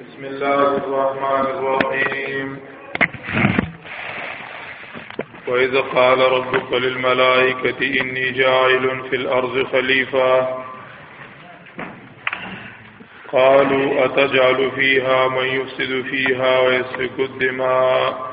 بسم الله الرحمن الرحيم وإذ قال ربك للملائكة إني جاعل في الأرض خليفة قالوا أتجعل فيها من يفسد فيها ويسفك الدماء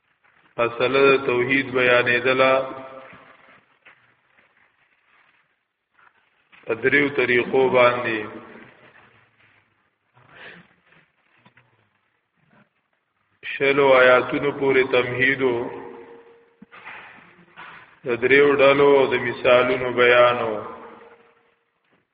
مسله توحید بیانې دلا په دریو طریقو باندې شلو آیاتونو پورې تمهیدو د دریو ډلو د مثالونو بیانو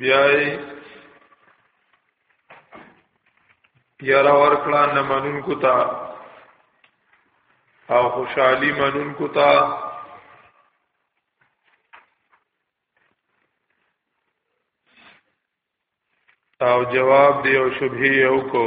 بیا یارا ورکړه نه منون کو تا او خوشحالی منون کو تا او جواب دی او شبهه یو کو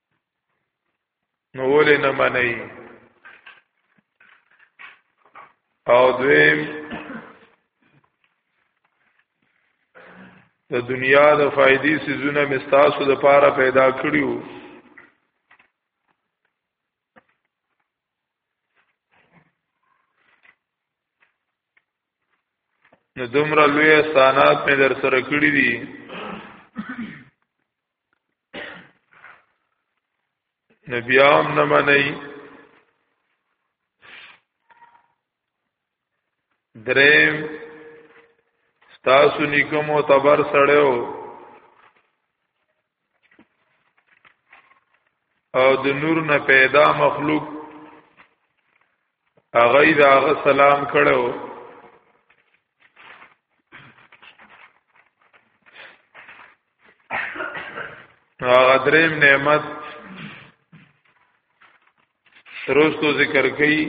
نو ولې نه منئ او دویم د دنیا د فائدې سيزونه مستاسو د پاره پیدا کړیو نو دومره لوی احسانات مې در سره کړی دي نو بیا هم نه منئ دریم ستاسو نیکم او تبر سړیو او د نور نه پیدا مخلوق هغه دا هغه سلام کړو هغه دریم نعمت روستو ذکر کړي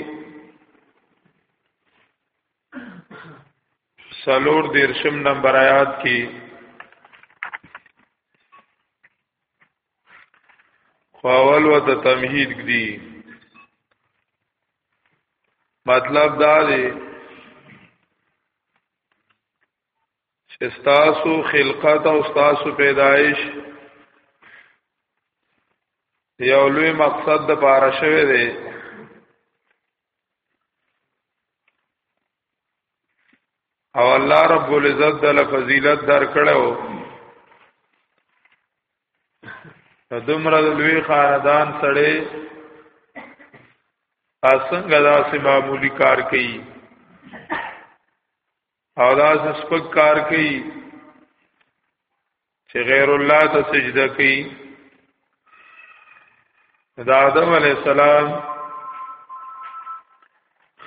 سلور دیرشم نمبر آیات کی خواول و تا تمهید دی مطلب دا دی چې ستاسو خلقت او ستاسو پیدایش یو لوی مقصد د پاره شوی دی او الله رب العزت د فضیلت در کړو دومره لوی خاندان سره اسنګ داسې معمولی کار کوي او دا سپک کار کوي چې غیر الله ته سجده کوي دا آدم علی السلام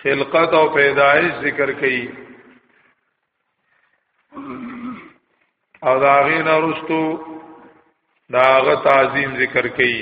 خلقت او پیدایش ذکر کوي او دا غین ارستو دا غ تعظیم ذکر کوي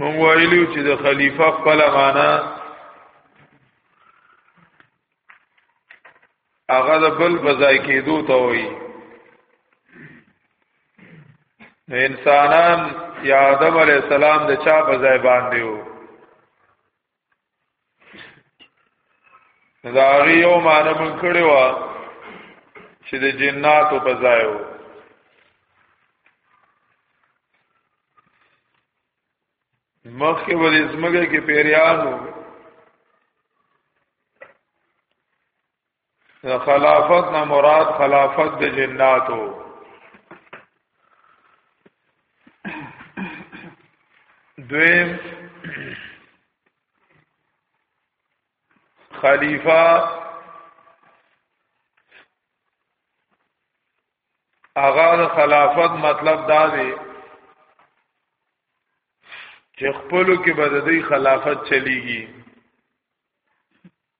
مونږ ویلو چې د خلیفہ خپل معنا هغه د بل بځای کېدو ته وایي انسانان یا آدم علی السلام د چا بځای باندې وو دا هغه یو معنی من کړی و چې د جناتو په ځای و مخکې به د ځمکه کې پیریانو خلافت نه مراد خلافت د جناتو دویم خلیفہ اغا د خلافت مطلب دا دی چې خپلو کې به د دې خلافت چلیږي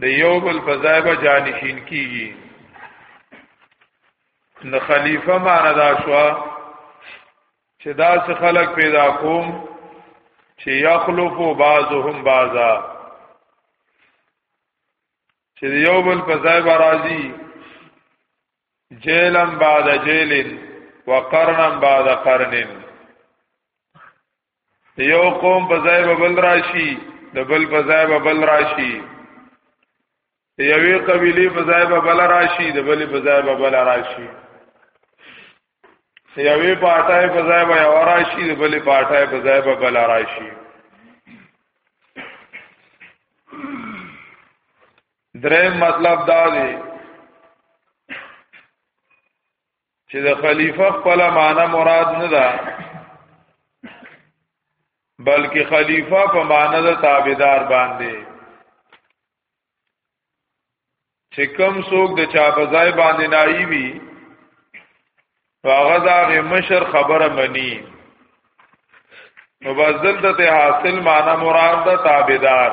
د یو بل په ځای به جانشین کیږي د خلیفہ معنا دا شو چې دا څه خلق پیدا کوم چې یخلفو بعضهم بعضا چې یو بل په ځای به راځي جیلم بعد جیلن وقرنم بعد قرنن د یو قوم په ځای به بل راشي د بل په ځای به بل راشي د یوې قبیلې په ځای به بل راشي د بلې په ځای به بل راشي د یوې پاټای په ځای به یو راشي د بلې پاټای په ځای به بل راشي درې مطلب دا دی چې د خلیفہ خپل معنی مراد نه ده بلکې خلیفہ په معنی د تابعدار باندې چې کم څوک د چا په ځای باندې نایي وي هغه دا مشر خبره مني نو بس دلته ته حاصل معنا مراد ده تابعدار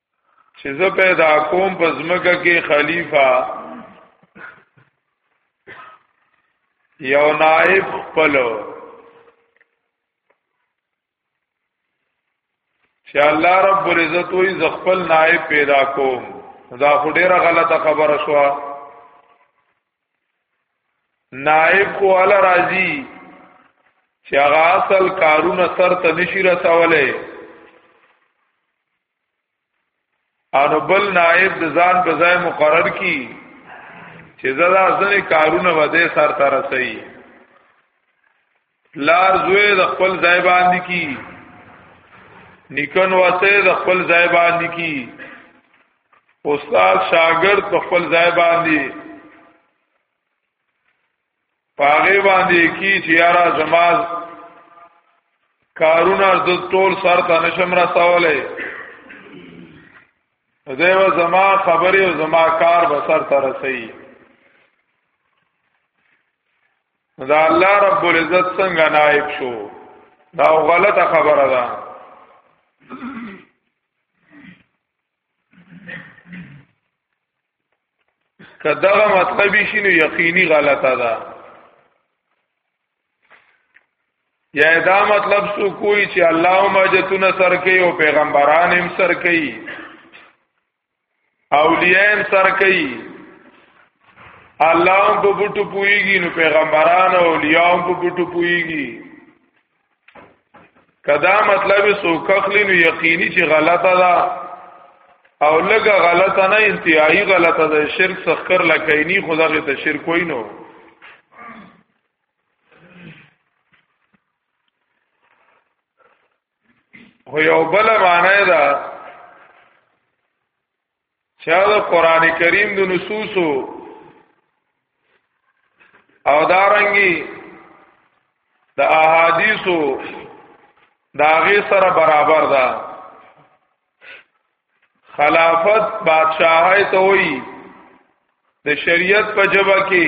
چې زه پیدا کوم په زمګه کې خلیفہ یو نائب خپل چې الله رب عزت وي ز خپل نائب پیدا کوم دا خو ډیره غلطه خبره شو نائب خو ال راضی چې هغه اصل کارونه سر ته نشي رسولې انو بل نائب د ځان په ځای مقرر کی چې زړه ځنې کارونه وده سر ته رسي پلار زوی د خپل ځای باندې کی نیکن واسه د خپل ځای باندې کی استاد شاګرد په خپل ځای باندې پاغه باندې کی چې یارا زماز کارونه د ټول سر ته نشم رسولې دیو زما خبرې او زما کار به سر ته رسي دا الله رب العزت څنګه نائب شو دا غلطه خبره ده کداغه مطلب شي نو یقیني غلطه ده یا دا مطلب سو کوئی چې الله ماجتونه سر کوي او پیغمبران هم سر کوي اولیاء هم سر کوي الله هم په بوټو پويږي نو پیغمبران او اولیاء هم په بوټو پويږي کدا مطلب سو کخلی نو یقیني چې غلطه ده او لګه غلطه نه انتهایی غلطه ده شرک سخر لکینی خدای ته شرک وای نو خو یو بل معنی دا چې دا قران کریم د نصوصو او دارنګي د دا احادیثو داغه سره برابر ده دا خلافت بادشاہی ته وایي د شریعت په جبا کې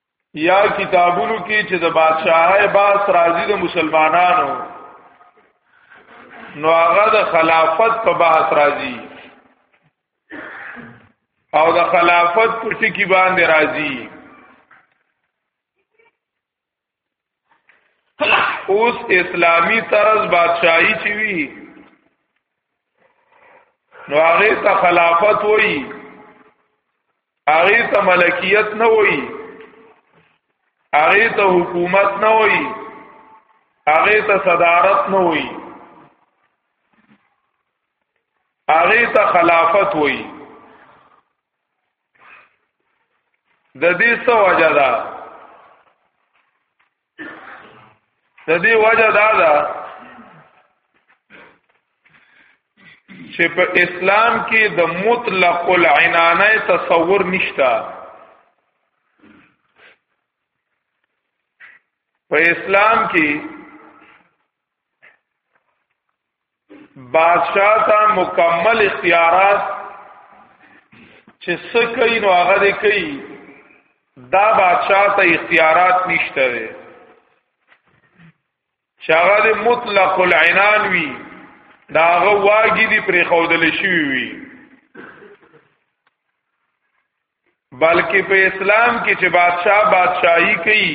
یا کتابونو کې چې د بادشاہي باس راضي د مسلمانانو نو هغه د خلافت په باس راضي او د خلافت په ټکی باندې راضي اوس اسلامی طرز بادشاہی چی وی نو هغه ته خلافت وای هغه ته ملکیت نه وای هغه ته حکومت نه وای هغه ته صدارت نه وای هغه ته خلافت وای د دې څه وجه ده د دې وجه دا ده چې په اسلام کې د مطلق العنانه تصور نشته په اسلام کې بادشاہ ته مکمل اختیارات چې څه کوي نو هغه دې کوي دا بادشاہ ته اختیارات نشته دی چې هغه دې مطلق العنان وي دا هغه واګي دې پرې خودل شي وي بلکې په اسلام کې چې بادشاہ بادشاہي کوي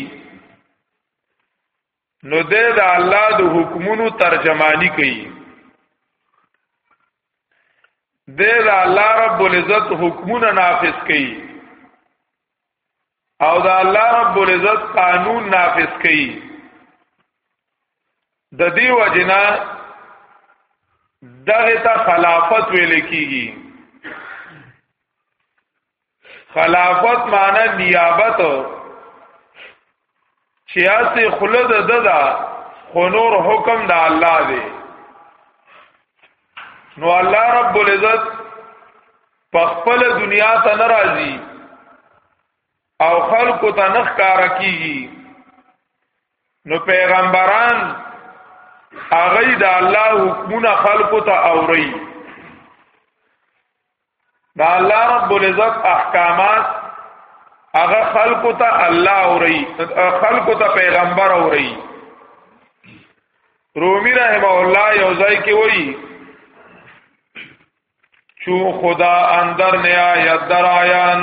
نو د الله د حکمونو ترجمانی کوي د الله رب العزت حکمونه نافذ کوي او د الله رب العزت قانون نافذ کوي د دې وجنا دغه ته خلافت ویل کیږي خلافت معنی نیابت چې اسه خلد ددا خو نور حکم د الله دی نو الله رب العزت په خپل دنیا ته ناراضي او خلکو ته نخ کار کیږي نو پیغمبران هغه د الله حکمونه خلکو ته اوري دا الله رب العزت احکامات هغه خلق ته الله اوري خلق ته پیغمبر اوري رومي رحم الله یو ځای کې وایي چو خدا اندر نیا یدر آیان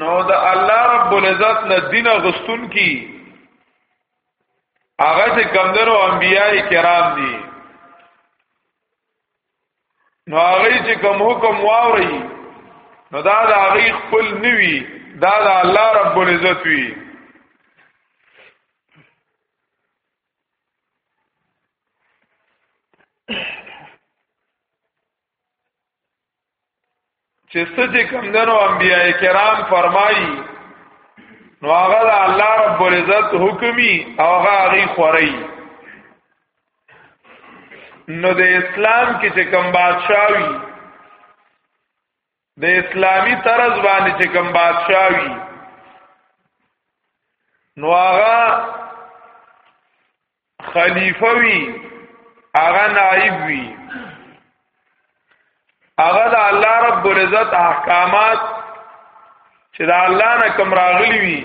نو د الله رب العزت نه دین غستون کی هغه چې کمندرو انبیای کرام دي نو هغه چې کوم حکم واوري نو دا د هغه خپل نوي دا د الله رب العزت وی چې ستې کم دنو انبیاء کرام فرمایي نو هغه د الله رب العزت حکمي او هغه غي خوري نو د اسلام کې چې کم بادشاہوي د اسلامی طرز باندې چې کوم بادشاہ وي نو هغه خلیفہ وي هغه نائب وي هغه د الله رب العزت احکامات چې د الله نه کوم راغلي وي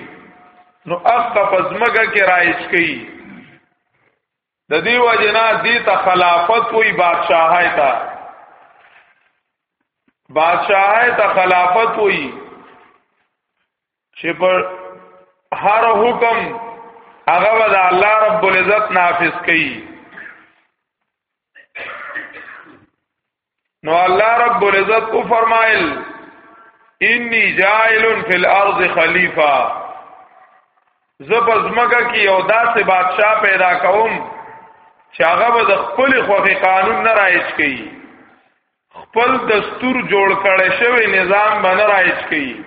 نو اخ په زمګه کې رایج کوي د دې وجنا دې ته خلافت وی بادشاہای ته بادشاہای ته خلافت وی چې پر هر حکم هغه ول الله رب العزت نافذ کړي نو الله رب العزت او فرمایل انی جائل فی الارض خلیفہ زپز مګه کی یو داسې بادشاہ پیدا کوم چې هغه به د خپل خوخي قانون نه رایج کړي خپل دستور جوړ کړي شوی نظام باندې رایج کړي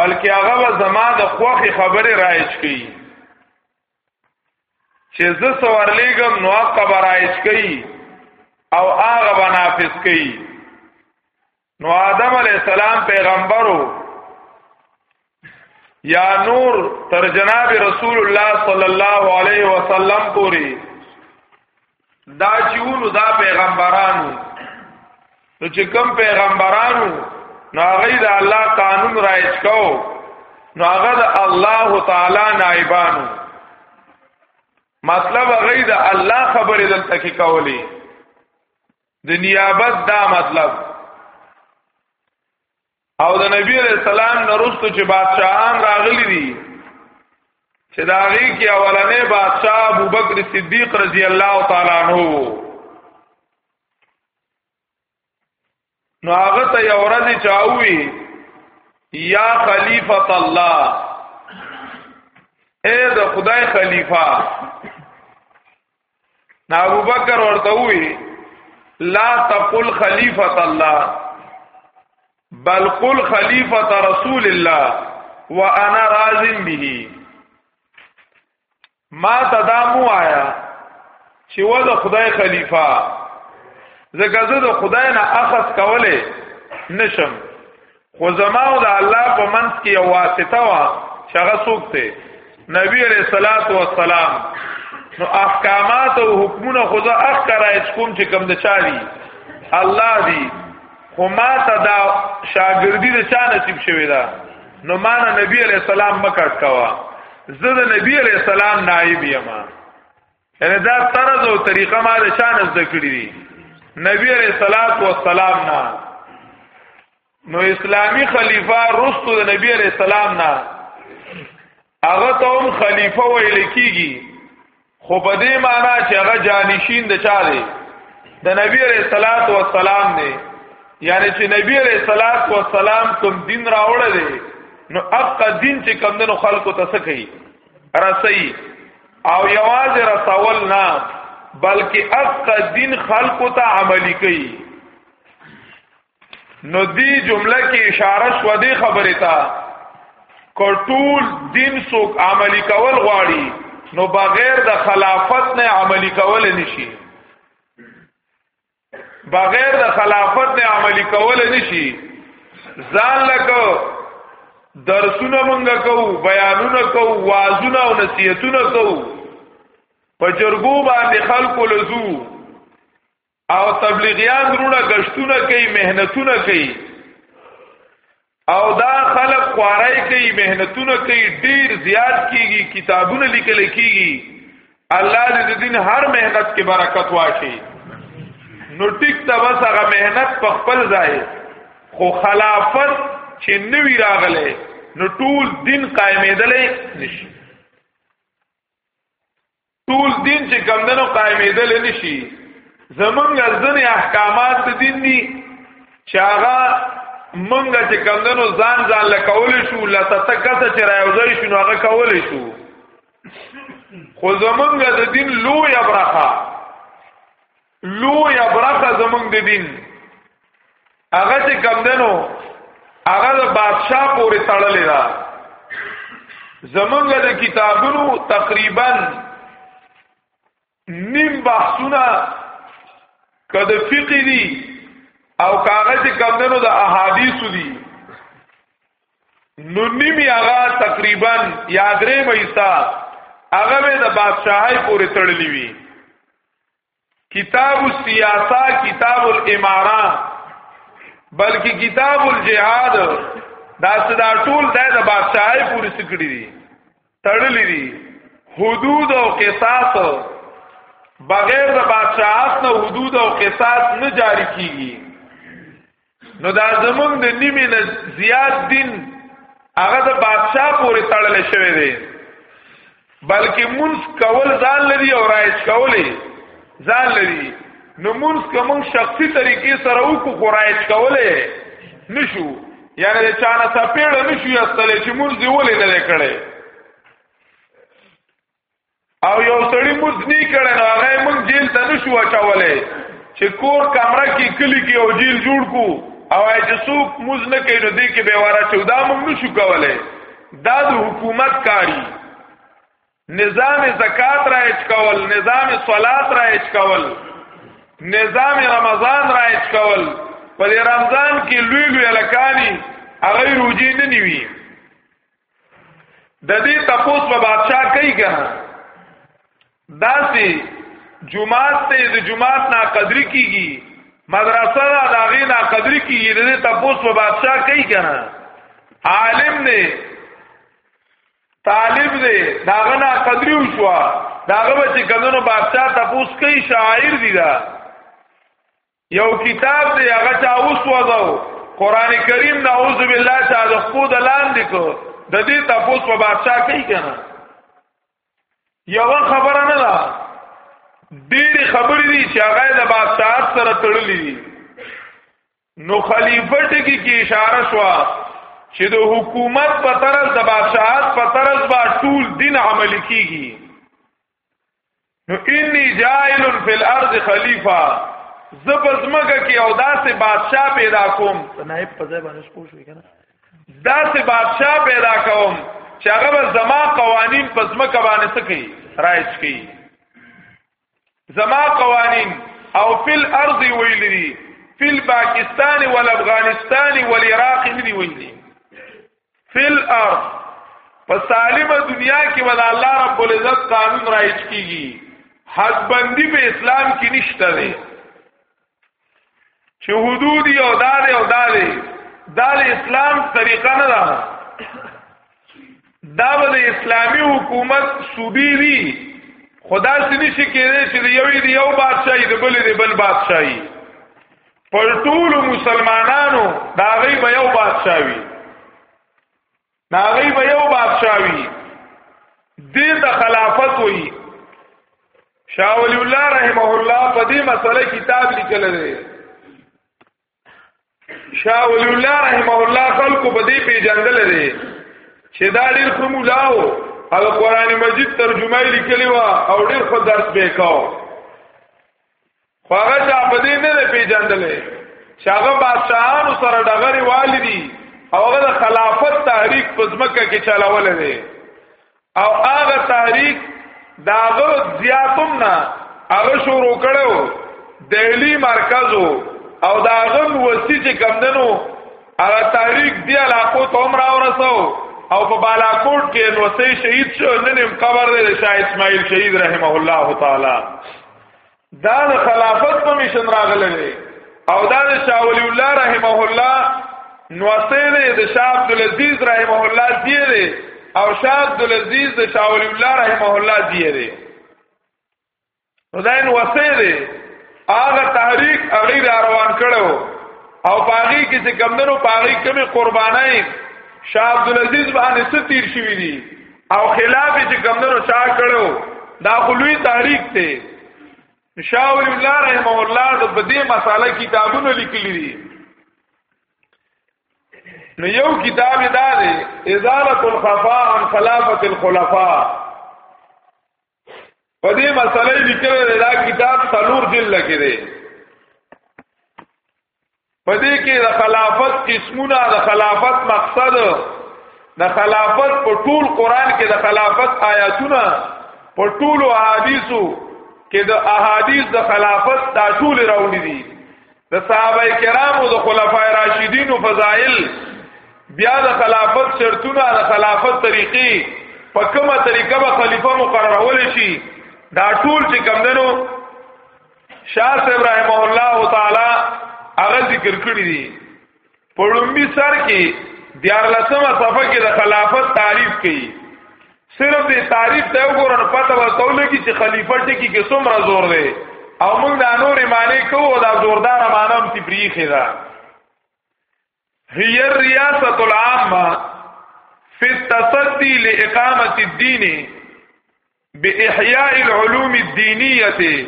بلکې هغه به زما د خوخي خبره رایج کړي چې زه سوارلېګم نو هغه برایش کوي او هغه بنافس کوي نو آدم علی السلام پیغمبرو یا نور تر جناب رسول الله صلی الله علیه وسلم پوری دا چیونو دا پیغمبرانو نو چې کوم پیغمبرانو نو هغه د الله قانون رایج کو نو هغه د الله تعالی نائبانو مطلب هغه د الله خبرې دلته کې کولی د نیابت دا مطلب او د نبی علیہ السلام نرستو چې بادشاہان راغلي دي چې دا غي کې اولنې بادشاہ ابو بکر صدیق رضی الله تعالی عنہ نو هغه ته یو ورځ چاوي یا خلیفۃ الله اے د خدای خلیفہ نا ابو بکر ورته وی لا تقل خلیفۃ الله بل قل خلیفۃ رسول الله وانا راض به ما تدامو آیا چې و د خدای خلیفہ زګه زه د خدای نه اخذ کوله نشم خو زما او د الله په منځ کې یو واسطه وا چې هغه څوک دی نبی علیہ الصلات والسلام نو احکامات او حکمونه خو زه اخکرای کوم چې کم د چاري الله دی خو ما ته دا شاګردی د چا نصیب شوی دا نو ما نه نبی علیہ السلام مکټ کوا زه د نبی علیہ السلام نائب یم یعنی دا طرز او طریقه ما د شان زده کړی دي نبی علیہ الصلات والسلام نه نو اسلامی خلیفہ رستو د نبی علیہ السلام نه هغه ته هم خلیفہ ویل کیږي خو په دې معنی چې هغه جانشین د چا دی د نبی علیہ الصلات والسلام دی یعنی چې نبی علیہ الصلات والسلام کوم دین راوړل دی نو اقا دین چې کم دنو خلکو ته سکی رسي او یواز رسول نه بلکې اق دین خلق ته عملی کوي نو دی جمله کې اشاره شو دی خبره تا کټول دین څوک عملی کول غواړي نو بغیر د خلافت نه عملی کول نشي بغیر د خلافت نه عملی کول نشي ځان لکه درسونه مونږه کوو بیانونه کوو وازونه او نصیحتونه کوو په جرګو باندې خلکو لزو او تبلیغیان درونه گشتونه کوي مهنتونه کوي او دا خلق خوارای کوي مهنتونه کوي ډیر زیات کیږي کتابونه لیکل کیږي الله دې د دین هر مهنت کې برکت واچي نو ټیک ته بس هغه مهنت په خپل ځای خو خلافت چې نوی راغله نو ټول دین قائمېدلې نشي ټول دین چې کمندنو قائمېدل نشي زمونږ ځنې احکامات د دین دي چې هغه مونږ چې کمندنو ځان ځان لکول شو لته کته چې راوځي شو هغه کول شو خو زمونږ د دین لوی ابرخه لو یا برخه زمونږ د دین هغه چې کم دنو هغه د بادشاہ پورې تړلې ده زمونږ د کتابونو تقریبا نیم بحثونه کده فقې دي او کاغذ کم دنو د احادیث دي نو نیم هغه تقریبا یادرې مېسا هغه د بادشاہي پورې تړلې وي کتاب السیاسه کتاب الاماره بلکې کتاب الجهاد دا صدا ټول د بادشاہي پوری سکړي دي تړلې دي حدود او قصاص بغیر د بادشاہت نه حدود او قصاص نه جاری کیږي نو دا زمونږ د نیمه نه زیات دین هغه د بادشاہ پورې تړل شوی دی بلکې مونږ کول ځان لري او رایج کولې ځان لري نو مونږ کوم شخصي طریقې سره وکړو خو رایج کولې نشو یعنی د چانه سپېړ نشو یستلې چې مونږ دی ولې نه کړې او یو سړی موږ نه کړي نو هغه موږ جیل ته نشو اچولې چې کور کمره کې کلی کې او جیل جوړ کو او چې څوک موږ نه کوي نو دې کې به واره چې دا موږ نشو کولای دا د حکومت کاری نظام زکات را اچ کول نظام صلات را اچ کول نظام رمضان را اچ کول په رمضان کې لوی لوی لکانی هغه روزي نه نیوي د دې تپوس په بادشاہ کوي کنه داسي جمعات ته د جمعات نا قدر کیږي مدرسه دا داغي نا قدر کیږي د دې تپوس په بادشاہ کوي کنه عالم نه طالب دی داغه نا قدر وشو داغه به چې کمنو بادشاہ تپوس کوي شاعر دی دا یو کتاب دی هغه چا اوس وځو قران کریم نعوذ بالله چا د خپو د لاندې کو د دې تاسو په بادشاہ کوي کنه یو خبره نه ده ډېری خبرې دي چې هغه د بادشاہ سره تړلې دي نو خلیفہ ټکی کی اشاره شو چې د حکومت په طرز د بادشاہت په طرز با ټول دین عملی کیږي نو انی جائل فی الارض خلیفہ زبزمګه کې او داسې بادشاہ پیدا کوم نائب په ځای باندې شپو شوې کنه داسې بادشاہ پیدا کوم چې هغه زما قوانین په ځمکه باندې سکی رایج کی زما قوانین او فی الارض ویلری فی الباکستان والافغانستان والعراق ندی ویلری فل ارض په سالمه دنیا کې ول الله رب العزت قانون رایج کیږي حد بندي په اسلام کې نشته دی چې حدود یو دار یو دار دال اسلام طریقه نه ده دا به د اسلامی حکومت صوبې دي خدا سې نشي کېدای چې یو دی یو بادشاہي د بل دی بل بادشاہي پر ټول مسلمانانو دا غي به یو بادشاہوي دا غي به یو بادشاہوي دې ته خلافت وي شاه ولی الله رحمه الله په دې مسله کتاب لیکل دی شاه ولی الله رحمه الله خلکو په دې پیژندل دی چې دا ډېر کوم لاو او قران مجید ترجمه لیکلی و او ډېر خو درس به کاو خو هغه چا په دې نه دی پیژندلې چې هغه بادشاهانو سره ډغرې والي دي او هغه د خلافت تحریک په ځمکه کې چلاول دی او هغه تحریک داغه زیاتم نه هغه شروع کړو دهلی مرکزو او داغه وستی چې کمندنو هغه تحریک دی علاقو ته عمر اورسو او په بالاکوټ کې نو سه شهید شو نن هم قبر دی شاه اسماعیل شهید رحمه الله تعالی دا د خلافت په مشن راغله دی او دا د شاه ولی الله رحمه الله نوسه دی د شاه عبد العزيز رحمه الله دی دی او شاه عبد العزيز د شاه ولی الله رحمه الله دی دی نو دا نوسه دی هغه تحریک هغه را روان کړو او پاغي کې چې کمندونو پاغي کمی قربانای شاه عبد العزيز باندې ستیر شوی دی او خلاف چې کمندونو چا کړو دا خلوی تحریک ته شاول الله رحمه الله د بدی مساله کتابونه لیکلی دي نو یو کتاب دا دی ازاله الخفاء عن خلافه الخلفاء په دې مسلې لیکل دا کتاب څلور جلد کې دی په دې کې د خلافت قسمونه د خلافت مقصد د خلافت په ټول قران کې د خلافت آیاتونه په ټول احادیثو کې د احادیث د خلافت دا ټول راوړي دي د صحابه کرامو د خلفای راشدین او فضائل بیا د خلافت شرطونه د خلافت طریقې په کومه طریقه به خلیفہ مقررول شي دا ټول چې کمندنو شاه صاحب رحمه الله تعالی هغه ذکر کړی دی په لومبي سر کې دیار لسمه صفحه کې د خلافت تعریف کړي صرف دې تعریف ته وګورئ پته ورتول کی چې خلیفہ ټکی کې څومره زور دی او موږ د نور معنی کوو دا زوردار معنی هم تی پریخي ده هي الرياسه العامه في التصدي لاقامه الدين بإحياء العلوم الدينية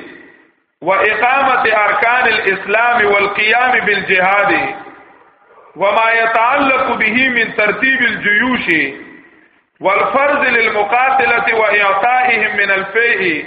وإقامة أركان الإسلام والقيام بالجهاد وما يتعلق به من ترتيب الجيوش والفرض للمقاتلة وإعطائهم من الفيء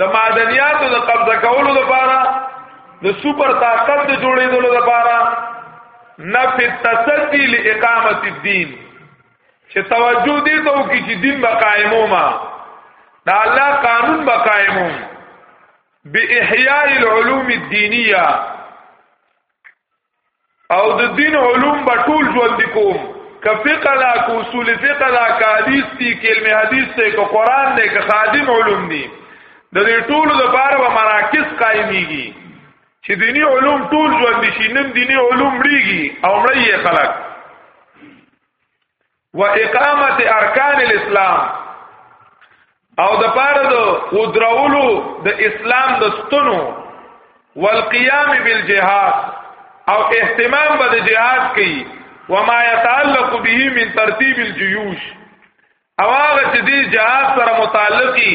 د معدنیاتو د قبضه کولو لپاره د سوپر طاقت د جوړېدلو لپاره نف التصدی لاقامه الدین چې توجه دې ته وکړي چې دین به قائمو ما دا الله قانون به قائمو باحیاء العلوم الدینیه او د دین علوم به ټول ژوند کوم که فقه لا که اصول فقه لا که حدیث دی که علم حدیث دی که قرآن دی که خادم علوم دی د دې ټولو لپاره به مراکز قائميږي چې دینی علوم ټول ژوند شي نن دینی علوم مړیږي او مړی خلک و اقامت ارکان الاسلام او د پاره د ودرولو د اسلام د ستنو والقيام بالجهاد او اهتمام به د جهاد کوي وما يتعلق به من ترتيب الجيوش او هغه چې د جهاد سره متعلقي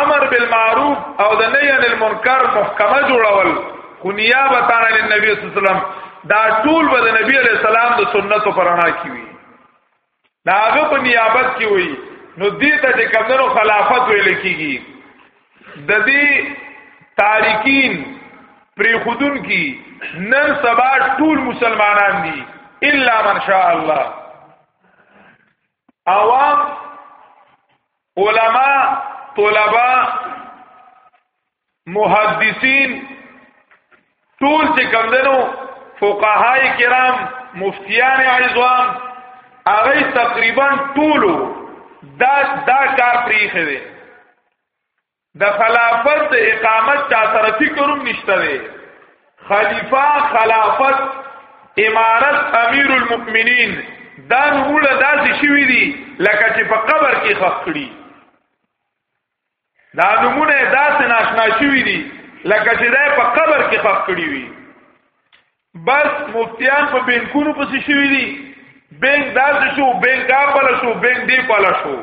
امر بالمعروف او د نهي عن المنکر محکمه جوړول خو نیابت عن النبي صلی الله علیه وسلم دا ټول به د نبی علیہ السلام د سنتو پرانا کی وی دا هغه په نیابت کې وی نو دې ته چې کمنو خلافت ویل کیږي د دې تاریکین پری خودن کی نن سبا ټول مسلمانان دي الا من شاء الله عوام علما طلبا محدثین ټول چې کمدنو فقهای کرام مفتیان عزوام هغه تقریبا ټولو دا دا کار پریخه دي د خلافت د اقامت چا سره فکروم نشته دی خلیفہ خلافت امارت امیر المؤمنین دا نومونه داسې شوي دي لکه چې په قبر کې خښ کړي دا نومونه داسې ناشنا شوي دي لکه چې دا په قبر کې خښ کړي وي بس مفتیان په بینکونو پسې شوی دي بینک داسې شو بینک اپل شو بینک دی پل شو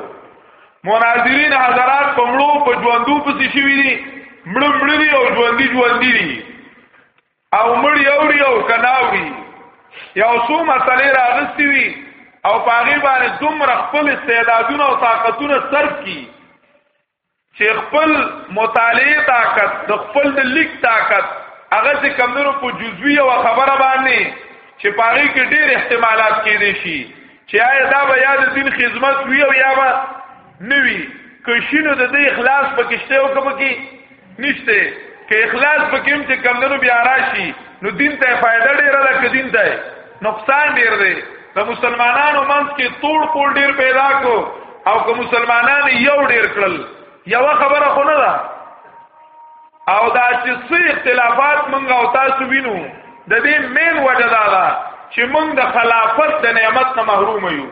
مناظرین حضرات په مړو په ژوندو پسې شوی دي مړ مړی او ژوندۍ ژوندۍ دي او مړی اوري او کناوري یو څو مسلې راغستې وي او پاغي باندې دومره خپل استعدادونه او طاقتونه صرف کی چې خپل مطالعه طاقت د خپل د لیک طاقت هغه چې کمونو په جزوی او خبره باندې چې پاره کې ډېر احتمالات کېدې شي چې آیا دا به یاد دین خدمت وی او یا به نوی کښینو د دې اخلاص پکشته او کبکی نشته که اخلاص پکیم چې کمندونو بیا راشي نو دین ته فائدہ ډیره ده که دین ته نقصان ډیر دی د مسلمانانو منځ کې توړ پول ډیر پیدا کو او که مسلمانان یو ډیر کړل یو خبره خو نه ده او دا چې څه اختلافات مونږ او تاسو وینو د دې مین وجه دا ده چې مونږ د خلافت د نعمت نه محروم یو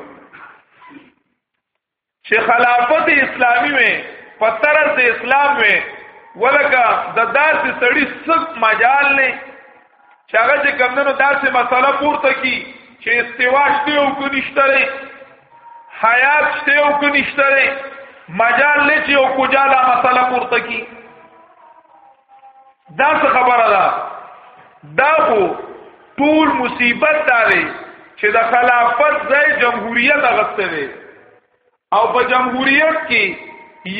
چې خلافت اسلامی وي په طرز د اسلام وي ولکه د داسې سړی څک مجال نه چې هغه چې کمندونو داسې مسله پورته کی چې استوا شته او کو نشتره حیات شته او کو نشتره مجال نه چې او کو جاله مسله پورته کی دا څه خبره ده دا خو ټول مصیبت دا دی چې د خلافت ځای جمهوریت اغسته دی او په جمهوریت کې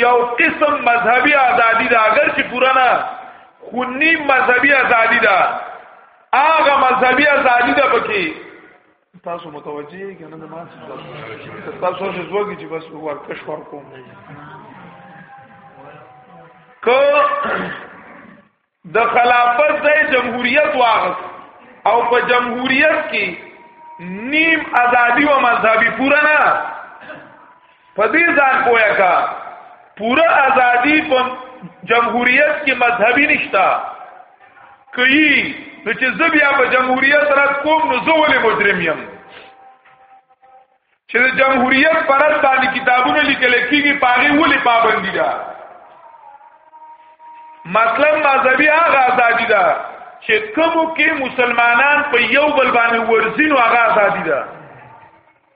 یو قسم مذهبي ازادي ده اگر چې پورا نه خونی مذهبي ازادي ده هغه مذهبي ازادي ده پکې تاسو متوجه یې کنه د ما څه تاسو څه زوګي چې بس ورکش ورکوم نه که د خلافت ځای جمهوریت واغس او په جمهوریت کې نیم ازادي او مذهبي پوره نه په دې ځان پوهه کا پوره ازادي په جمهوریت کې مذهبي نشتا کوي نو چې زه بیا په جمهوریت رات کوم نو زه ولې مجرم یم چې د جمهوریت پر اړه باندې کتابونه لیکل کېږي پاره ولې پابندي ده مطلب مذهبي هغه ازادي ده چې کوم کې مسلمانان په یو بل باندې ورزینو هغه ازادي ده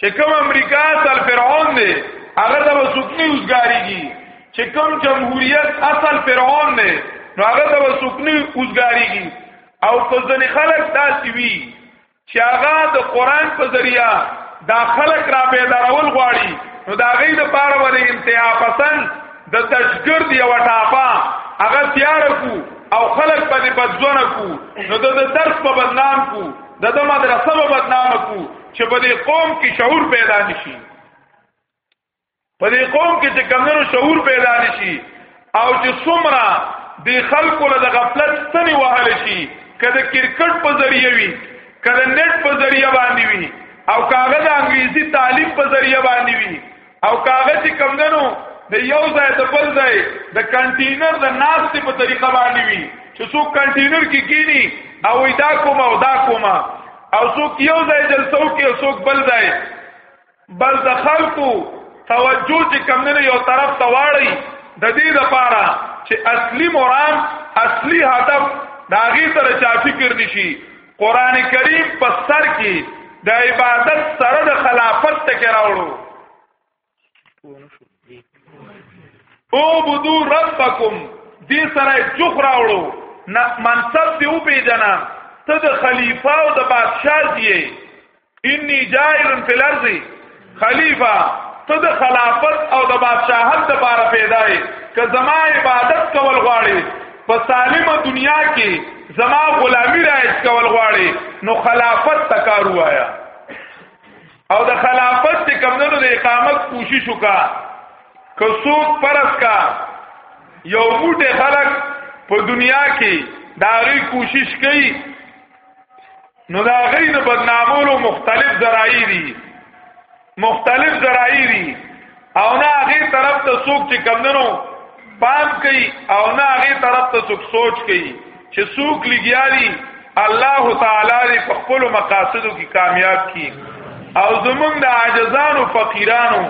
چې کوم امریکا اصل فرعون دی هغه د وسوکنی اوسګاریږي چې کوم جمهوریت اصل فرعون دی نو هغه د وسوکنی اوسګاریږي او په ځنې خلک داسي وی چې هغه د قران په ذریعہ دا خلک را بیدارول غواړي نو دا غي د پاره ولې انتها پسند د تشګرد یو ټاپا هغه تیار کو او خلک په دې بدزونه کو نو د درس په بدنام کو د د مدرسې په بدنام کو چې په دې قوم کې شعور پیدا نشي په دې قوم کې چې کمنو شعور پیدا نشي او چې څومره د خلکو له غفلت ستنی وهل شي کله کرکټ په ذریعہ وي کله نت په ذریعہ باندې وي او کاغذ انګریزي تعلیم په ذریعہ باندې وي او کاغه چې کم دنو د یو ځای د بل ځای د کنټینر د ناستې په طریقه باندې وي چې څوک کنټینر کې کینی او دا کومه او دا کومه او څوک یو ځای جلسو کې او څوک بل ځای بل د خلکو توجه چې کمنه یو طرف ته واړی د دې لپاره چې اصلي مرام اصلي هدف دا غي سره چا فکر نشي قران کریم په سر کې د عبادت سره د خلافت تک راوړو او بدو ربکم دې سره جوخ راوړو منصب دی او پیجنا ته د خلیفہ او د بادشاہ دی انی جائل فی الارض خلیفہ ته د خلافت او د بادشاہت د بار پیدای که زما عبادت کول غواړي په سالمه دنیا کې زما غلامی رایج کول غواړي نو خلافت تکار وایا او د خلافت چې کمندونو د اقامت کوشش وکا که څوک پرس کا یو موټه خلک په دنیا کې داغي کوشش کوي نو دا غي د بدنامولو مختلف ذرایع دي مختلف ذرایع دي او نه غي طرف ته سوق چې کمندنو پام کوي او نه غي طرف ته سوق سوچ کوي چې سوق لګیاري الله تعالی دې په خپل مقاصدو کې کامیاب کړي او زمونږ د عاجزانو فقیرانو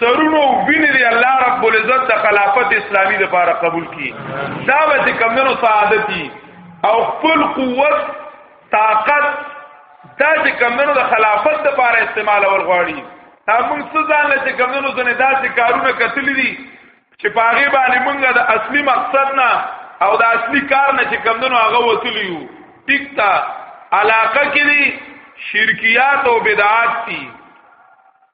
سرونو ویني دی الله رب العزت د خلافت اسلامی لپاره قبول کړي دا به کمندونو سعادتي او خپل قوت طاقت دا چې کمونو د خلافت لپاره استعمال ول غواړي تا موږ څه ځان له چې کمونو زنه داسې کارونه کتلې دي چې پاغه باندې موږ د اصلي مقصد نه او د اصلي کار نه چې کمونو هغه وتلی یو ټیک تا علاقه کې دي شرکیات او بدعات دي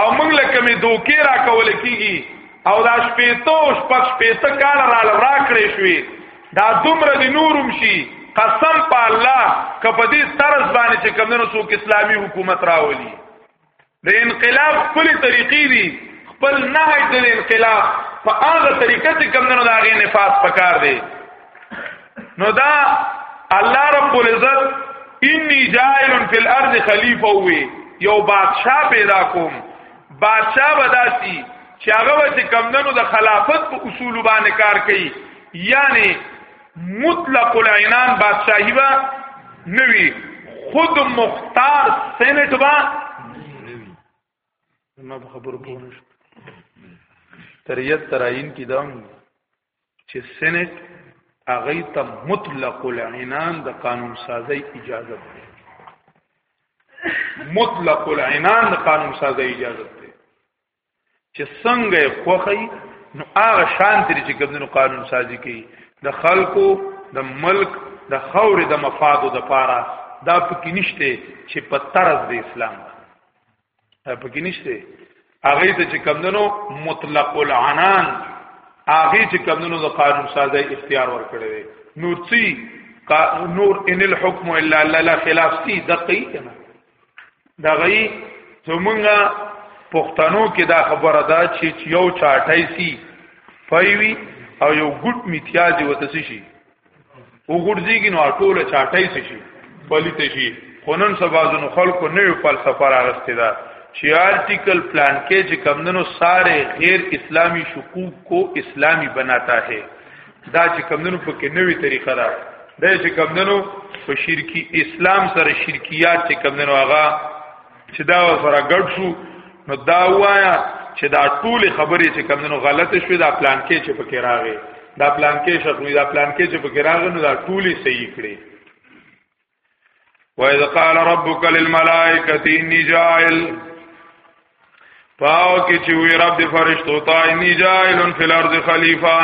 او موږ لکه می دوکې را کول کیږي او دا شپېته او شپږ شپېته کال را راکړې شوې دا دومره د نورم شي قسم په الله کپه دې طرز باندې چې کمنو څوک اسلامی حکومت راولي د انقلاب خپل طریقې دي خپل نه د انقلاب په هغه طریقه چې کمنو دا غي نفاذ پکار دی نو دا الله رب العزت انی جائل فی الارض خلیفہ وی یو بادشاہ پیدا کوم بادشاہ بداسی چې هغه چې کمندنو د خلافت په اصول باندې کار کوي یعنی مطلق العنان بادشاہی با نوی خود مختار سینټ با ما خبرو کوو تریت تراین کی دام چې سېنېټ هغه ته مطلق العنان د قانون سازي اجازه ده مطلق العنان د قانون سازي اجازه ده چې څنګه خوخی نو هغه شان ترې چې کوم قانون سازي کوي د خلکو د ملک د خورې د مفادو د پاره دا پکې نشته چې په طرز د اسلام پکې نشته هغه ته چې کمندنو مطلق العنان هغه چې کمندنو د قانون سازي اختیار ورکړي وي نور څی نور ان الحكم الا الله لا خلاف سی دقی کنه دا غي زمونږه پښتنو کې دا خبره ده چې یو چاټای سی فایوي او یو ګډ میتیازي وتسی شي وګورځيږي نو ټول چاټای شي پلیت شي خونن سبا زنو خلکو نوې فلسفه راغستې ده چې آرټیکل پلان کې چې کمندونو ساره غیر اسلامی شکوک کو اسلامی بناتا ہے دا چې کمندونو په کې نوې طریقه ده دا چې کمندونو په شرکی اسلام سره شرکیات چې کمندونو هغه چې دا سره ګډ شو نو دا وایا چې دا ټول خبرې چې کمونو غلط شوې دا پلان کې چې پکې راغې دا پلان کې شخصي دا پلان کې چې پکې راغې نو دا ټولې صحیح کړې وَإِذْ قَالَ رَبُّكَ لِلْمَلَائِكَةِ إِنِّي جَاعِلٌ پاو کې چې وی رب د فرشتو ته انی جائلن فی الارض خلیفہ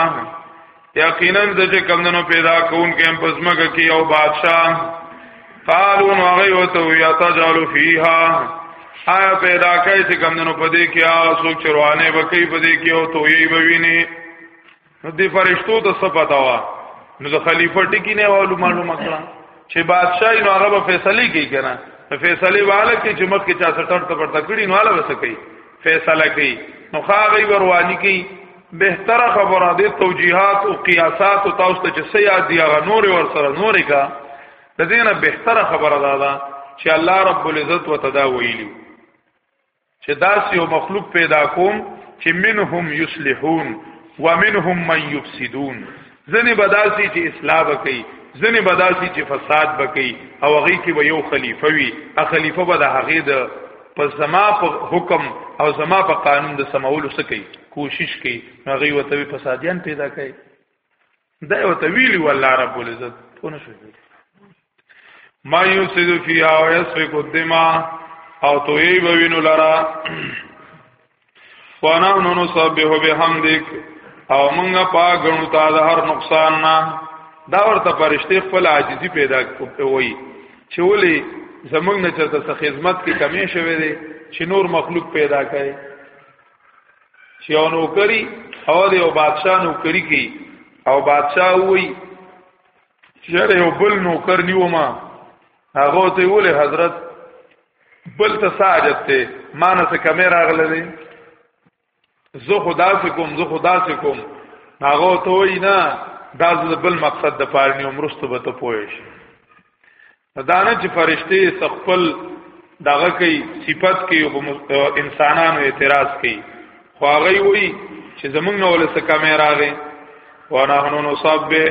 یقینا د چې کمندونو پیدا کون کې هم پزماګه کې او بادشاہ قالو نو هغه وته یا تجالو فیها آیا پیدا کوي چې کمندونو پدې کې او سوچ روانه وکي پدې کې او تو یې بوینه نو دی فرشتو ته څه پتا وا نو د خلیفہ ټکی نه والو معلومه کړه چې بادشاہ نو هغه به فیصله کوي کنه فیصله واله کې چې مخ کې چا سټر ته پرتا کړی نو هغه وسه کوي فیصله کوي نو خاغي ورواني کوي بهتره خبره دي توجيهات او قياسات او تاسو ته چې سيا دي هغه نور ور سره نور کا د دې نه بهتره خبره ده چې الله رب العزت وتدا ویلی چې داسې یو مخلوق پیدا کوم چې منهم یصلحون ومنهم من یفسدون ځنې بداسي چې اصلاح وکړي ځنې بداسي چې فساد وکړي او هغه کې به یو خلیفہ وي ا خلیفہ به د هغه د په زما په حکم او زما په قانون د سمولو سکی کوشش کوي هغه وته فسادیان پیدا کوي دا یو ته ویلی والله رب العزت ونه شو ما یوسد فی او یسفک الدماء او تو ای بوینو لرا وانا نو سبحو بحمدک او مونږه پاک غنو تا د هر نقصان نه دا ورته پرشته خپل عاجزی پیدا کوي چې ولې زمونږ نه چرته خدمت کې کمی شوه دی چې نور مخلوق پیدا کړي چې یو نوکری او د یو بادشاہ نوکری کوي او بادشاہ وای چې یو بل نوکر نیو ما هغه ته ویل حضرت بل ته ساجت ته مانه څه کمه راغله دي زه خدا سے کوم زه خدا سے کوم هغه ته وای نه دا بل مقصد د پاره نیو مرستو به ته پوهیږي دانه چې فرشته سخپل دغه کوي صفت کوي او انسانانو اعتراض کوي خو هغه وی چې زمونږ نو له سکمه راغې وانا هنو نو صاحب به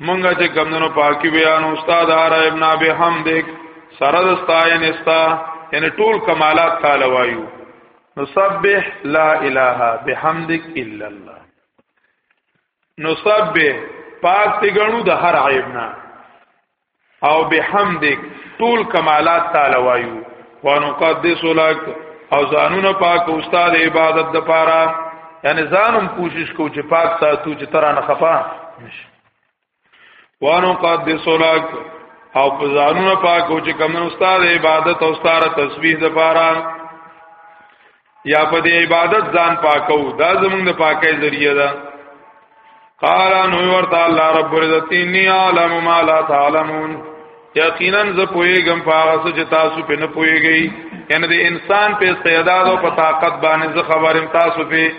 مونږه چې کمندونو پاکي بیان استاد هر ابن ابي حمدک سره د ستاین استا یعنی ټول کمالات تعالی وایو نسبح لا اله بحمدک الا الله نو سب به پاک دی غنو د هر عیب نه او بحمدک ټول کمالات تعالی وایو ونقدس لك او ځانونه پاک استاد عبادت د پاره یعنی ځانم کوشش کو چې پاک ساتو چې ترانه خفا نشي وانو قدس لک او په ځانونو پاک او چې کوم استاد عبادت او استاد تسبیح د پاره یا په دې عبادت ځان پاکو دا زمونږ د پاکۍ ذریعہ ده قال نو ورته الله رب العزت انی عالم ما لا تعلمون یقینا ز پویګم پاغه څه چې تاسو په نه پویګی یعنی د انسان په استعداد او په طاقت باندې ز خبرم تاسو په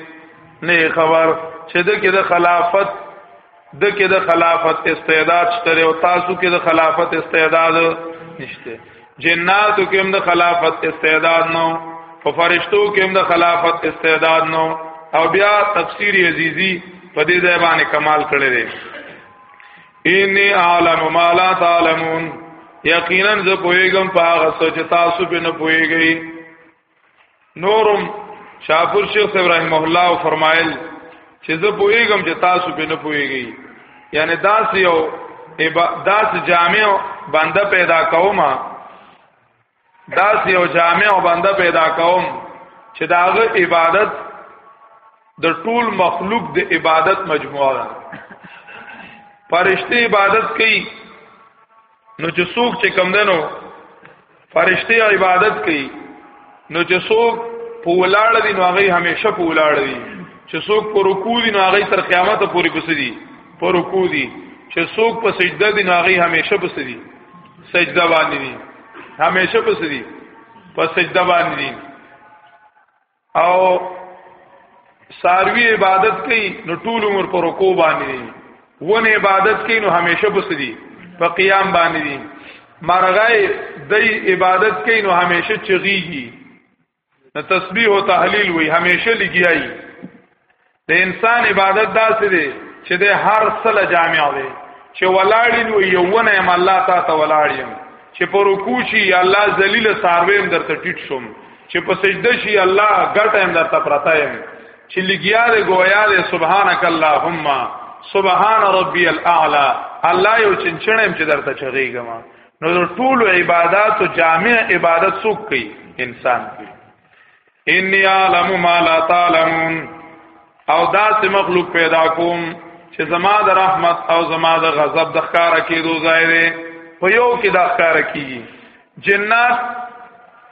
نه خبر چې د کې د خلافت د کې د خلافت استعداد شته او تاسو کې د خلافت استعداد نشته جناتو کې هم د خلافت استعداد نو په فرشتو کې هم د خلافت استعداد نو او بیا تفسیر عزیزی په دې ځای باندې کمال کړی دی انی عالم ما لا تعلمون یقینا زه پویګم په هغه څه چې تاسو په نه پویګی نورم شاپور شیخ صاحب رحمه الله فرمایل چې زه پوېږم چې تاسو په نه پوېږئ یعنی داس یو داس جامع بنده پیدا کوم داس یو جامع بنده پیدا کوم چې داغه عبادت د ټول مخلوق د عبادت مجموعه ده فرشتي عبادت کوي نو چې څوک چې کم دنو فرشته عبادت کوي نو چې څوک په ولاړ دي نو هغه همیشه په ولاړ دي چې څوک په رکوع دي نو هغه تر قیامت پورې پس دي په رکوع دي چې څوک په سجده دي نو هغه همیشه پس دي سجده باندې دي همیشه پس دي په سجده باندې دي او ساروی عبادت کوي نو ټول عمر پر رکوع باندې ونه عبادت کوي نو همیشه بس دي په قیام باندې دي مرغای د عبادت کوي نو همیشه چغيږي نو تسبیح او تحلیل وي همیشه لګیایي د انسان عبادت داسې دی چې د هر سله جامع دی چې ولاړی نو یوونه یم الله تا ته ولاړیم چې پر رکوع شي الله ذلیل سارویم درته ټیټ شوم چې په سجده شي الله ګټم درته پرتا یم چې لګیا دی گویا دی سبحانك اللهم سبحان ربي الاعلى الله یو چنچنم چې درته چغیږم نو ټول عبادت او جامع عبادت څوک کوي انسان کوي انی اعلم ما لا تعلمون او داس مخلوق پیدا کوم چې زما د رحمت او زما د غضب د ښکارا کېدو ځای دی په یو کې د ښکارا کیږي جنات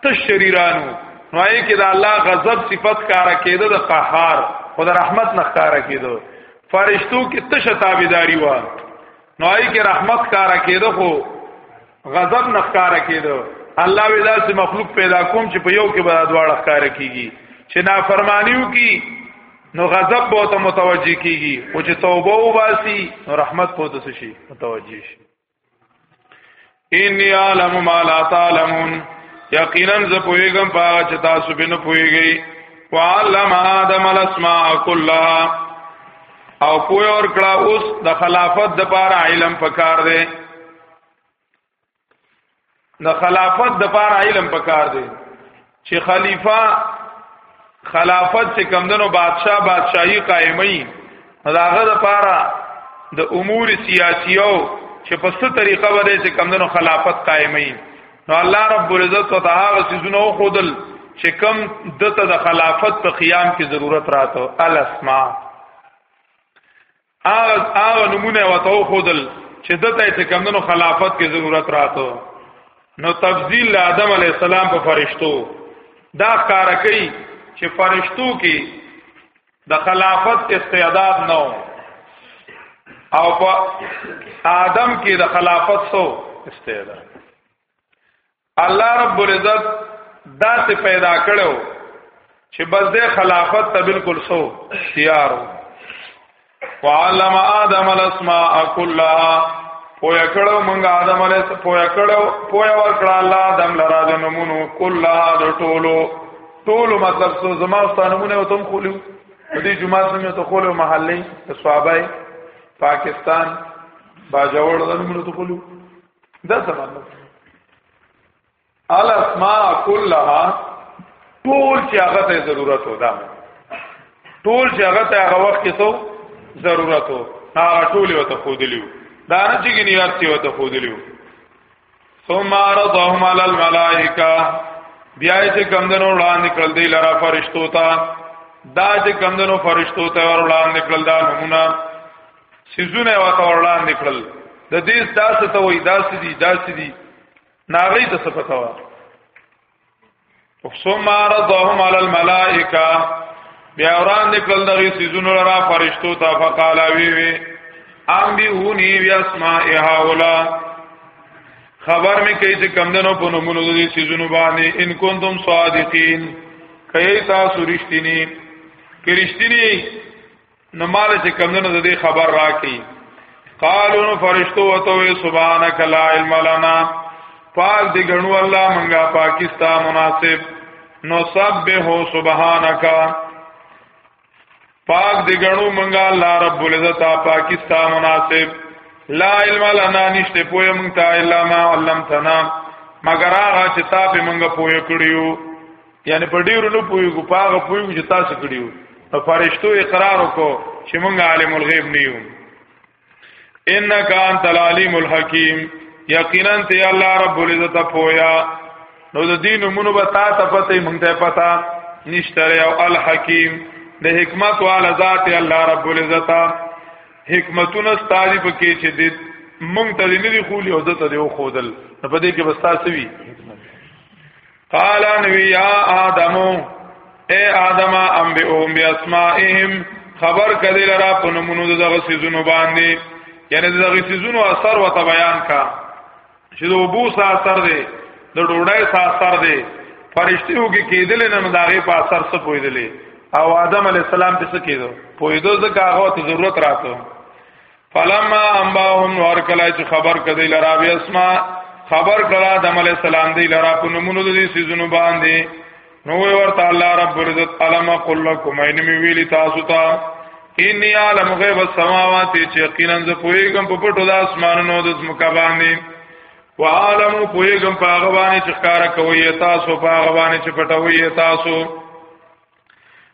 تشریرانو نوای کې د الله غضب صفت کارا کېده د قهار او د رحمت نه کارا کېده فرشتو کې تشه تابعداري و نوای کې رحمت کارا کېده خو غضب نه ښکارا کېدو الله وی داسې مخلوق پیدا کوم چې په یو کې به دواړه ښکارا کیږي چې نافرمانیو کی نو غضب به ته متوجي کیږي او چې توبه وباسي نو رحمت به ته شي متوجي شي ان یعلم ما لا تعلمون یقینا ز پویګم پاغه چې تاسو به نه پویږئ وعلم آدم الاسماء كلها او پوی اور کړه اوس د خلافت د پاره علم پکار دی د خلافت د پاره علم پکار دی چې خلیفہ خلافت چې کمندنو بادشاہ بادشاہي قائمي هغه د پاره د امور سیاسیو چې په ست طریقه باندې چې کمندنو خلافت قائمي نو الله رب العزت او تعالی سيزونه خودل چې کم دته د خلافت په قیام کې ضرورت راته الاسماء هغه هغه نمونه وتاو خودل چې دته چې کمندونو خلافت کې ضرورت راتو نو تفضیل آدم علی السلام په فرشتو دا کار کوي چې فرشتو کې د خلافت استعداد نه او په آدم کې د خلافت سو استعداد الله رب العزت داسې پیدا کړو چې بس د خلافت ته بالکل سو تیار وعلم آدم الاسماء كلها پویا کړو مونږ آدم علیه پویا کړو پویا ورکړه الله آدم لرا د نمونو كلها د ټولو ټولو مطلب سو زما ستانمونه او تم خولیو دې جمعه څنګه ته خولیو محلي صحابه پاکستان باجوړ د نمونو ته خولیو دا څه مطلب الاسماء كلها ټول چې هغه ته ضرورت و دا ټول چې هغه ته هغه وخت کې سو ضرورت و هغه ټول یو ته خودلیو دا نه چې ګنیات ته یو ته خودلیو ثم عرضهم على الملائکه بیا چې کمندونو وړاندې کړل دی لرا فرشتو ته دا چې کمندونو فرشتو ته ور وړاندې کړل دا نمونه سيزونه واته وړاندې کړل د دې داسې ته وای داسې دي داسې دي ناغې ته صفته وا ثم عرضهم على الملائکه بیا وړاندې کړل دغه سيزونه را فرشتو ته فقال وی وی ام بي هوني بیا اسماء هاولا خبر می کوي چې کمندنو په نومونو د دې سيزونو باندې ان کنتم صادقین کای تاسو رښتینی کې رښتینی نو مال چې کمندونو د دې خبر راکې قالو نو فرشتو وته وي سبحانك لا علم لنا پاک دې غنو الله منګه پاکستان مناسب نو سبح سبحانك پاک دې غنو منګه الله رب العزت پاکستان مناسب لا علم لنا نشته پوهه مونږ ته الا ما علمتنا مگر هغه چې تاسو مونږ پوهه کړیو یعنی په ډیرو نه پویګو پاغه پویګو چې تاسو کړیو نو فرشتو اقرار وکړو چې مونږ عالم الغیب نه یو انک انت العلیم الحکیم یقینا ته الله رب العزت پویا نو د دین مونږ به تا ته پته مونږ ته پتا نشتره او الحکیم د حکمت والا ذات الله رب العزت حکمتونه ستاری پکې چې د مونږ ته نه دی خولی او د ته دی خودل په دې کې بستا سوي قال نبی یا آدم اے آدم انبئهم باسمائهم خبر کدی لرا په نمونو دغه سيزونو باندې یعنی دغه سيزونو اثر و ته بیان کا چې د ابو سا اثر دی د ډوډۍ سا اثر دی فرشتیو کې کېدل نه دغه په اثر څه پویدلې او آدم علی السلام په څه کېدو پویدو ځکه هغه ته ضرورت راته فلما انباهم ور کله چې خبر کدی لرا بیا اسما خبر کړه آدم علی السلام دی لرا په نمونه د دې سيزونو باندې نو وی ورته الله رب العزت علم قل لكم ان می ویلی تاسو ته ان عالم غیب السماوات چې یقینا ز پویګم په پټو د اسمانونو د زمکا باندې وعالم پویګم په هغه باندې چې ښکارا کوي تاسو په هغه باندې چې پټوي تاسو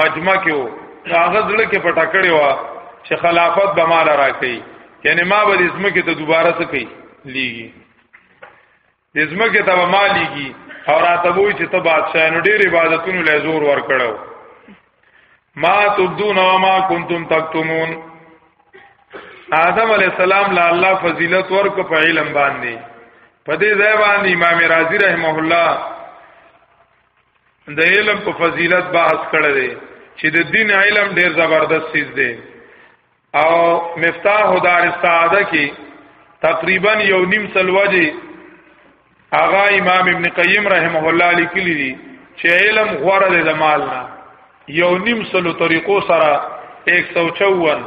مجمع کې وو هغه ځل کې پټه کړی و چې خلافت به مال راکړي یعنی ما به اسمه کې ته دوباره څه کوي لیږي اسمه کې ته ما لیږي او راته وای چې ته بادشاہ نو ډېر عبادتونو له زور ور کړو ما تبدون و ما کنتم تکتمون آدم علی السلام لا الله فضیلت ورک په علم باندې په دې ځای باندې امام رازی رحمه الله د علم په فضیلت بحث کړی دی چې د دین علم ډیر زبردست چیز دی او مفتاح دار السعاده کې تقریبا یو نیم سلوجه اغا امام ابن قیم رحمه الله لیکلی دی چې علم غوړه دی د مال نه یو نیم سلو طریقو سره 154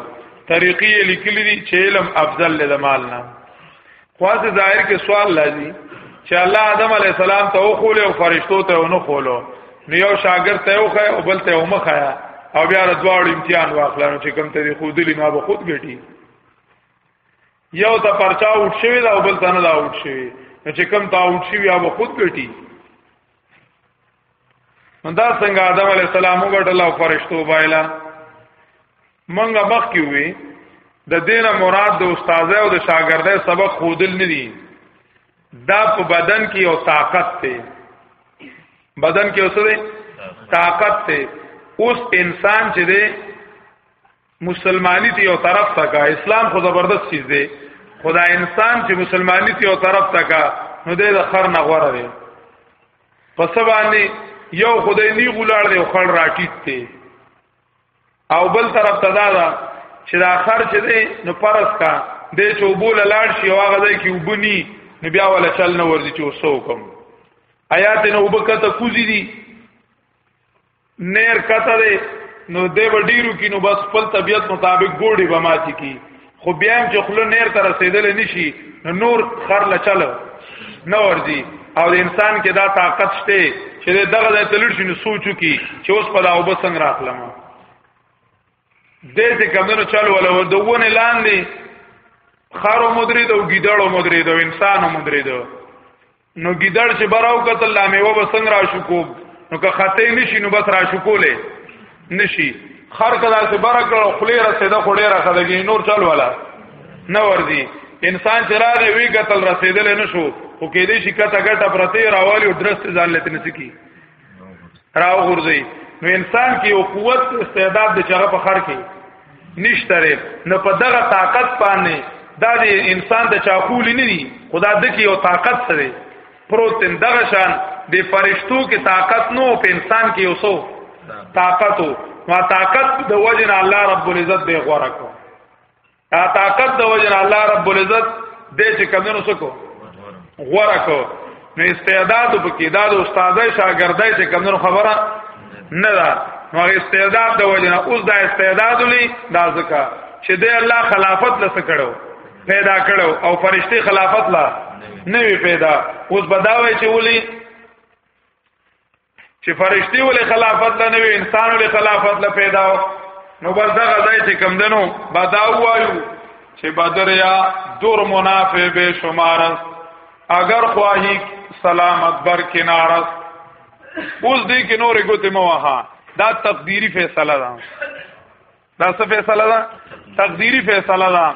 طریقې لیکلی دی چې علم افضل دی د مال نه خاص ظاهر کې سوال لازم چې الله آدم علی السلام ته وخول او فرشتو ته ونه خولو نو یو شاګرد ته وخه او بل ته ومخه او بیا دواړو امتحان واخلانو چې کوم ته خو دلی ما به خود ګټي یو ته پرچا اوټ شوی دا او بل ته نه دا اوټ شوی چې کوم تا اوټ شوی هغه خود ګټي نو دا څنګه آدم علی السلام وګټل او فرشتو بایلا منګه مخ کی وی د دینه مراد د استاد او د شاګرد سبق خودل نه دي دا په بدن کې او طاقت ته بدن کې اوسه طاقت ته اوس انسان چې دی مسلمانی ته یو طرف تکا اسلام خو زبردست چیز دی خدا انسان چې مسلمانی ته یو طرف تکا نو دې د خر نه غوړه دی پس باندې یو خدای نی غولار دی خړ راټیټ دی او بل طرف ته دا دا چې دا خر چې دی نو پرس کا د چوبول لاړ شي او هغه ځای کې وبني نو بیا ولا چل نه ورځي چې وسو کوم آیات نو وبکته کوزي دي نیر کته دی نو دی به ډیرو کې نو بس خپل طبیعت مطابق ګوډي به ماتي کی خو بیا هم چې خپل نیر ته رسیدل نشي نو نور خر له چلو نو ورځي او د انسان کې دا طاقت شته چې دغه د تلل شي نو سوچو کی چې اوس په دا او بسنګ راخلم دې ته کمنو چل ولو دوونه لاندې خارو مدري دو ګیدړو مدري دو انسانو مدري دو نو ګیدړ چې براو کتل لامه و بسنګ را شو کو نو که خطه نشي نو بس را شو کوله نشي خر کدا سه برا کړه خلی را سیده خړې را خدګي نور چل والا نه وردی انسان چې راغی وی قتل رسیدل نه شو خو کې دې شي کته ګټه پرته راوالي او درست ځان لته نسکی راو ګرځي نو انسان کې یو قوت استعداد د چغه په خر کې نشته نه په دغه طاقت باندې دا د انسان د چاقول نه دي خدا د کې یو طاقت سره پروتین دغه شان د فرشتو کې طاقت نو په انسان کې یو سو طاقت او طاقت د وجه الله رب العزت به غوړه کو دا طاقت د وجه الله رب العزت دې چې کمنو سکو غوړه کو نو استعداد په کې دا د استادای شاګردای چې کمنو خبره نه ده نو استعداد د وجه اوس دا استعداد لې دا ځکه چې دې الله خلافت لس کړو پیدا کړو او فرشتي خلافت لا نه وی پیدا اوس بداوي چې ولي چې فرشتي ولې خلافت لا نه وي انسان ولې خلافت لا پیدا نو بس دا غځای چې کم دنو بدا وایو چې بدر یا دور منافع به شمار اگر خواهی سلامت بر کنار اوس دې کې نورې ګوتې مو وها دا تقديري فیصله ده دا څه فیصله ده تقديري فیصله ده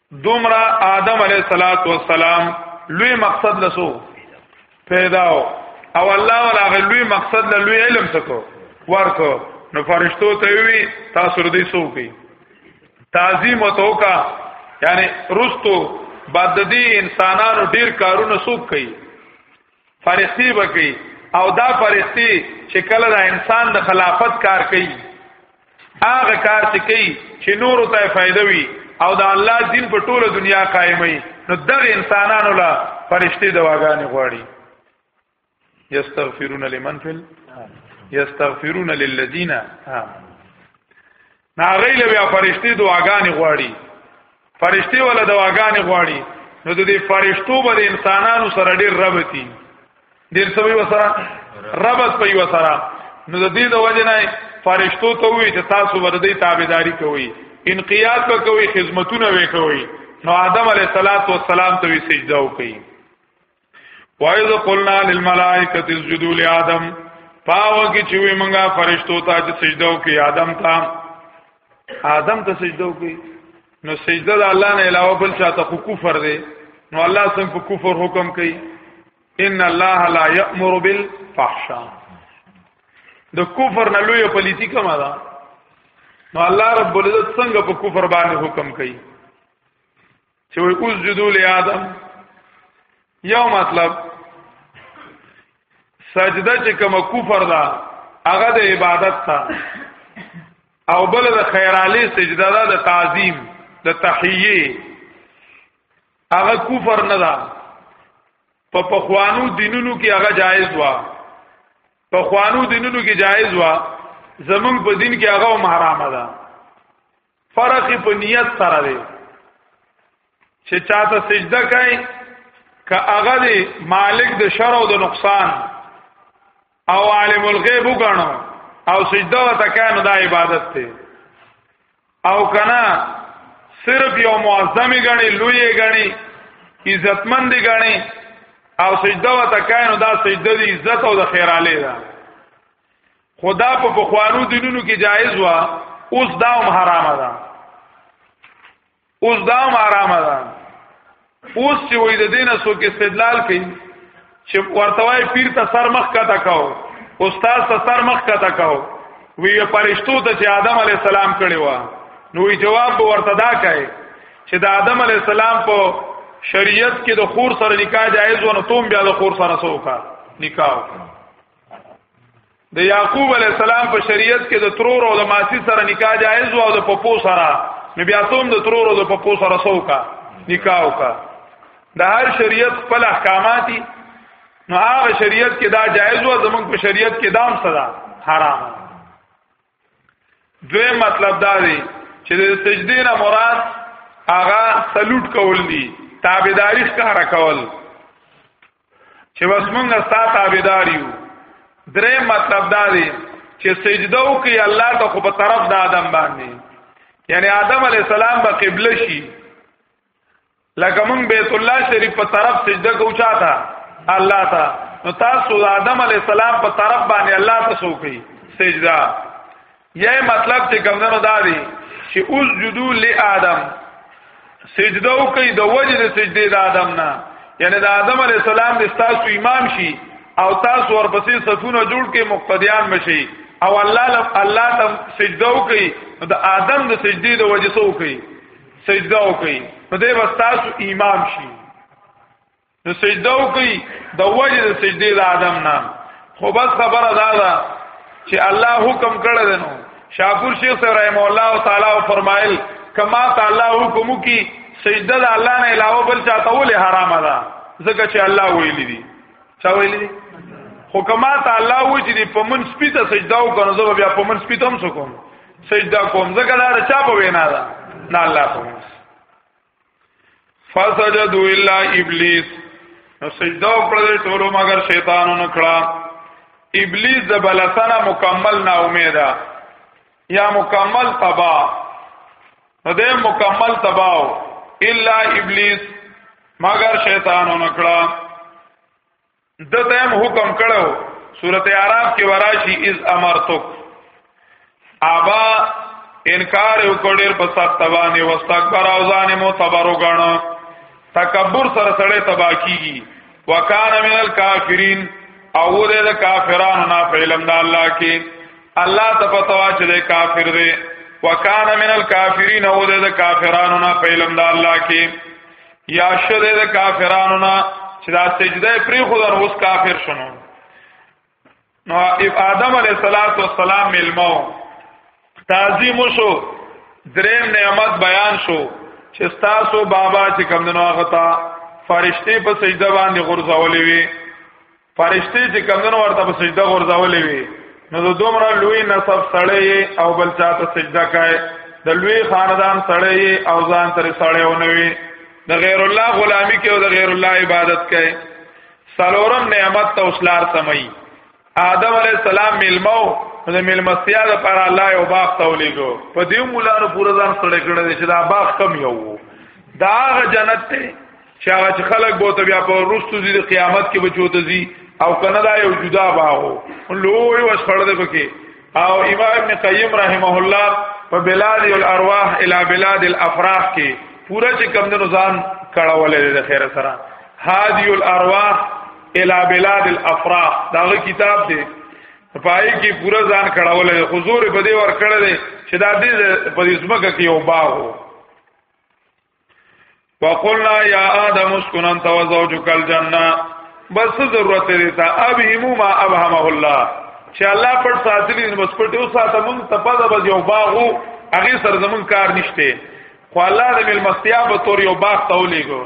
دومره آدم علیه الصلاۃ والسلام لوی مقصد لسو پیداو او الله ولا غلوی مقصد له لوی علم سکو ورکو نو فرشتو ته وی تاسو ردی سو کی تعظیم وتو کا یعنی رستو بعد دې انسانانو ډیر کارونه سوک کړي فرښتې بکی او دا فرښتې چې کله دا انسان د خلافت کار کوي هغه کار چې کوي چې نور ته فائدہ وي او دا الله دین په ټوله دنیا قائمي نو دغه انسانانو لا فرښتې دواګانې غواړي یستغفرون لمن فل یستغفرون للذین آمنوا نا غیله بیا فرشتي دعاګانې غواړي فرشتي ولا دعاګانې غواړي نو د دې فرشتو به د انسانانو سره ډېر ربطي ډېر سوي وسره ربط پي وسره نو د دې د وجه نه فرشتو ته وي چې تاسو ور دې تابعداري کوي انقیاد به کوي خدمتونه وکوي نو آدم علیه السلام ته سجده وکړي وایذ قلنا للملائکه اسجدوا لآدم پاو کی چې وی مونږه فرشتو ته چې سجده وکي آدم ته آدم ته سجده وکي نو سجده د الله نه علاوه بل چاته خو کفر دی نو الله سم په کفر حکم کوي ان الله لا یأمر بالفحشاء د کفر نه لوی پلیتی کما ده نو الله رب العزت څنګه په کفر باندې حکم کوي چې وای اوس جدو له آدم یو مطلب سجده چې کوم کفر ده هغه د عبادت ته او بل د خیر علی سجده ده د تعظیم د تحیه هغه کفر نه ده په پخوانو دینونو کې هغه جایز و پخوانو دینونو کې جایز و زمونږ په دین کې هغه حرام ده فرق په نیت سره دی چې چاته سجده کوي که هغه دی مالک د شر او د نقصان او عالم الغیب وګڼو او سجده وته کانو دا عبادت دی او کنا صرف یو معظمی غنی لوی غنی عزتمند غنی او سجده وته کانو دا سجده دی عزت او د خیراله ده خدا په بخوانو دینونو کې جایز وا اوس دا هم حرامه ده اوس دا هم حرامه ده اوس چې وې د دینه سو کې استدلال کوي چې ورته وای پیر ته سر مخ کته کاو استاد ته سر مخ کته کاو وی پرشتو ته چې آدم علی السلام کړي وا نو جواب ورته دا کوي چې د آدم علی السلام په شریعت کې د خور سره نکاح جایز و نو توم بیا د خور سره سوکا نکاح د یعقوب علی السلام په شریعت کې د ترور او د ماسی سره نکاح جایز او د پپو سره نو بیا څوم د ترور او د پپو سره سوکا نکاح وکا د هر شریعت خپل احکاماتي نو هغه شریعت کې دا جایز او زمونږ په شریعت کې دام صدا حرام دوی مطلب دا دی چې د سجدې نه مراد هغه سلوټ کول دي تابعداري ښکارا کول چې بس مونږه ستا تابعدار یو درې مطلب دا دی چې سجده وکي الله ته خو په طرف د آدم باندې یعنی آدم علی السلام به قبله شي لکه مونږ بیت الله شریف په طرف سجده کو چاته الله ته نو تاسو آدم علی السلام په طرف باندې الله ته سوکي سجده یې مطلب چې کمندونو دا دی چې اوس جدو ل آدم سجده وکي د وجه د سجده د آدم نه یعنی د آدم علی السلام د تاسو امام شي او تاسو ورپسې صفونه جوړ کې مقتدیان بشي او الله لم الله تم سجده وکي د آدم د سجده د وجه سو وکي سجده وکي نو دې واستاسو امام شي نو سجده وکي د وجه د سجده د آدم نه خو بس خبره دا ده چې الله حکم کړی دی نو شاپور شیخ صاحب رحم الله تعالی فرمایل کما تعالی حکم کی سجده د الله نه علاوه بل چاته ولې حرام ده ځکه چې الله ویلي دي چا ویلي دي خو کما تعالی و چې په من سپیته سجده وکړو زه بیا په من سپیته هم سکوم سجده کوم ځکه دا چا په وینا ده نه الله په فسجدوا الا ابلیس نو سجده وکړه ټول مگر شیطانونو کړه ابلیس د بلسنه مکمل نا امیدا یا مکمل تبا نو دې مکمل تباو الا ابلیس مگر شیطانونو کړه د تیم حکم کړو سورته اعراف کې وراشي از امرتک ابا انکار وکړ په سخت باندې واستكبر او ځان مو تبرو غنو تکبر سره سره تبا کیږي وکانه من الکافرین او دې د کافرانو نه فعلم د الله کې الله ته پتوا چې د کافر دی وکانه من الکافرین او دې د کافرانو نه فعلم د الله کې یا شری د کافرانو نه چې دا سجده پری خو در اوس کافر شنو نو آدم علیه الصلاۃ والسلام ملمو تعظیم شو دریم نعمت بیان شو چې تاسو بابا چې کم دنو هغه تا فرشتي په سجده باندې غرزولې وي فرشتي چې کمنو ورته په سجده غورځولې وي نو د دومره لوی نسب سړی او بل چاته سجده کوي د لوی خاندان سړی او ځان تر سړی ونوي د غیر الله غلامی کوي او د غیر الله عبادت کوي سلورم نعمت ته اوسلار سمي آدم علی السلام ملمو د ملمستیا د پر الله او باغ تولیګو په دې مولانو پورا ځان سړی کړی چې دا باغ کم یو دا غ جنت ته چې هغه چې خلک به ته بیا په روستو دي قیامت کې بچو ته دي او کنه دا یو جدا باغو لوی وسخړ ده پکې او امام ابن قیم رحمه الله په بلاد الارواح الی بلاد الافراح کې پورا چې کم دنو ځان کړهولې د خیر سره هادی الارواح الی بلاد الافراح دا کتاب دی پای کې پورا ځان کړهولې حضور په دې ور کړل چې دا دې په دې سمګه کې یو باغو وقلنا یا آدم اسکن انت و زوجک الجنه بس ضرورت دې تا ابهمو ما ابهمه الله چې الله پر ساتلی نو بس پټو ساته مون ته پد بز یو باغو هغه سر زمون کار نشته خو الله دې مل مستیا په تور یو باغ تولې کو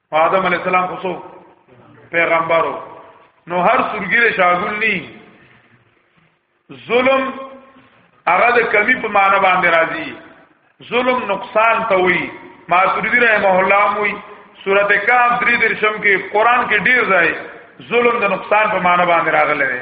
آدم علی السلام خو سو پیغمبرو نو هر سورګیره شاګول ني ظلم هغه د کمی په معنی باندې راځي ظلم نقصان ته وي ماتریدی رحمه الله وي سورته کاف درې درشم کې قران کې ډیر ځای ظلم د نقصان په معنی باندې راغلی دی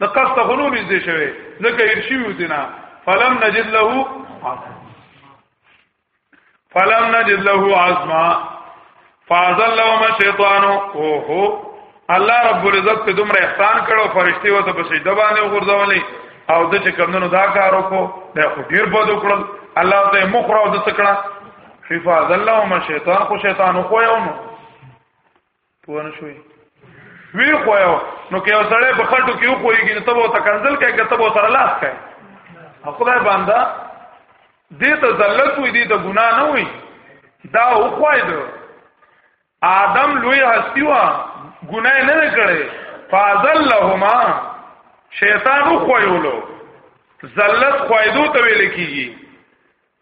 د قصد غنو نږدې شوی ځکه ارشي وتینا فلم نجد له فلم نجد له عظما فازل لهم شیطان اوهو الله رب العزت په دومره احسان کړو فرشتي وته په سجده باندې وګرځولې او د چې کمونو دا کار وکړو دا خو ډیر بد وکړل الله ته مخره او د سکړه ففاز الله ما شیطان خو شیطان خو یو نو پوه نه شوي وی خو یو نو کې اوسړې په خټو کې وخوېږي نو تبو ته کنزل کې کې تبو سره لاس کوي خدای باندې دې ته ذلت وي دې ته ګنا نه وي دا وخوای دو آدم لوی هستی وا ګنا نه کړي فازلهما شیطان وخوایولو ذلت خوایدو ته ویل کیږي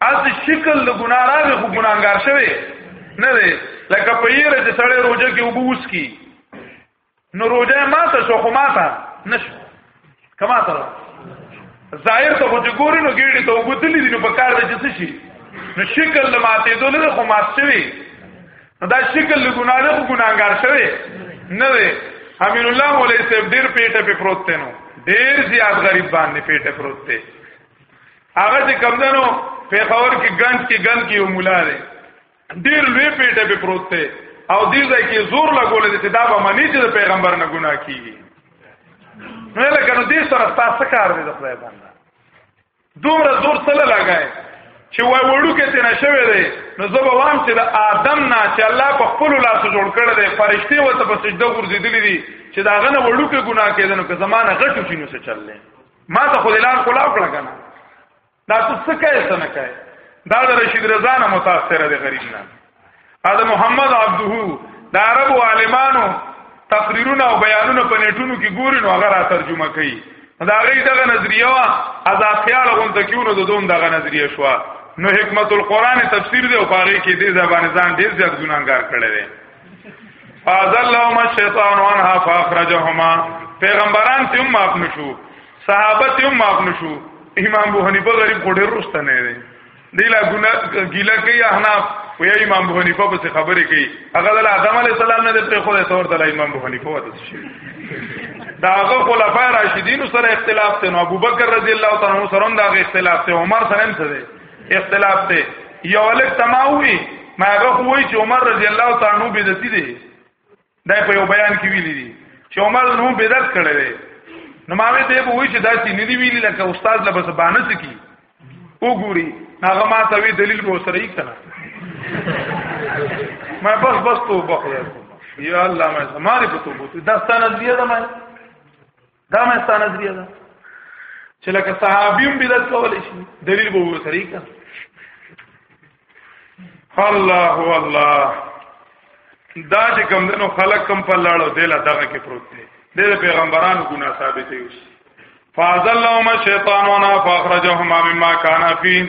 از شکل د ګناه راغی خو ګناګار شوی نه دی لکه په یره چې سړی روزه کې وبوس کی نو روزه ما ته شو خو ما ته نشو کما ته ظاهر ته خو ګوري نو ګیړي ته وګتلې دي نو په کار د جس شي نو شکل ماته دولې خو مات شوی دا شکل له ګناه نه ګناګار شوی نه دی امین الله مولای صاحب ډیر پیټه په پروت نو ډیر زیات غریب باندې پیټه پروت دی هغه چې کمدنو پیښور کې ګنج کې ګنج کې یو مولا دی ډیر لوی پیټه به پروت دی او دې ځای کې زور لګول دي چې دا به منی چې پیغمبر نه ګناه کیږي نو لکه نو دې سره تاسو کار دی د خدای باندې دومره زور سره لګای چې وای وړو کې تنه شوی دی نو زه به وام چې د آدم نه چې الله په خپل لاس جوړ کړی دی فرشته وته په سجده ورزيدلې دي چې دا غنه وړو کې ګناه کېدنو که زمانه غټو شي نو څه چللې ما ته خو لار کولاو کړه کنه دا ته څه کوي څه نه کوي دا د رشید رضا نه متاثر دی غریب نه دا محمد عبده دا عرب عالمانو تقریرونه او بیانونه په نیټونو کې ګوري نو هغه را ترجمه کوي دا غي دغه نظریه وا ازا خیال غون ته کیونو د دوم دغه نظریه شو نو حکمت القرآن تفسیر دی او پاره کې دې زبان ځان دې زیات ګناګار کړي فازلهم الشیطان عنها فاخرجهما پیغمبران ته هم معاف نشو صحابه ته هم معاف نشو امام ابو حنیفه غریب کوډه روسته نه دی دی لا ګنا ګیلا کوي احناف وی امام ابو حنیفه په خبرې کوي هغه د آدم علی السلام نه د خو د تور د امام ابو حنیفه وته شي دا هغه خلفای راشدین سره اختلاف ته نو ابوبکر رضی الله تعالی عنہ سره دا اختلاف ته عمر سره هم څه دی اختلاف دی یو الک تماوي ما هغه وی چې عمر رضی الله تعالی عنہ بدعتي دی دا په یو بیان کې ویلي دي چې عمر نو بدعت کړی دی نو ما وی ته وی چې دا چې ندی ویلي لکه استاد لبس باندې سکی وګوري هغه ما ته وی دلیل به سره یې کنه ما بس بس تو بخیر یا الله ما زماره په تو بوت دا ستانه دی دا ما دا مې ستانه نظریه ده چې لکه صحابیم بدعت کول شي دلیل به وو طریقه الله الله دا چې کوم دنو خلق کم په لاړو دله دغه کې پروت دی د پیغمبرانو ګنا ثابت دی فازلهما شیطانونا فاخرجهما مما كان فيه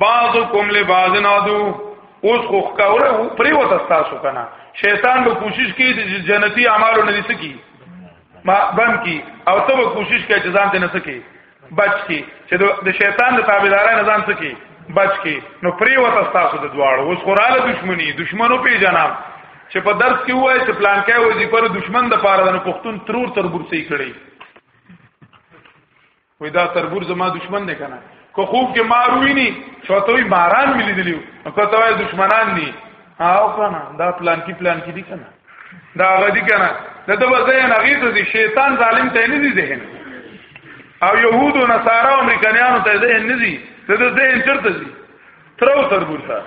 بعضکم لبعض عدو اوس خو ښکاره پرې وته تاسو کنه شیطان به کوشش کوي چې جنتی اعمالو نه لسکی ما بم کی او ته به کوشش کوي چې ځان ته نه سکی بچ کی چې د شیطان د تابعدارای نه ځان سکی بچ کی نو پرې وته تاسو د دواړو اوس خوراله دښمنی دښمنو پیژنم چې په درس کې وای چې پلان کې وځي پر دښمن د پاره د پښتون ترور تر برسي کړي وې دا تربور زما دشمن دی کنه که خوب کې ماروي ني شوتوي باران ملي دي په توای دشمنان ني او کنه دا پلان کې پلان کې دي کنه دا غدي کنه د دې وځای نه غیته دي شیطان ظالم ته نه دي ذهن او يهود او نصارا او امریکایانو ته ذهن نه دي د دې ذهن چرته دي ترو تربور سره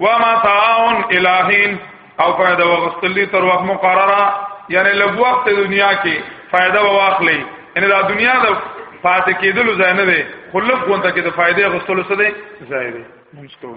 و ما تعاون الہین او فائدہ وغستلی تر وخت مقرره یعنی لږ وخت دنیا کې فائدہ واخلي ان دا دنیا د پاتې کېدلو ځای نه دی خلک غونته کې د فائدې غستلو څه دی ځای دی موږ کوو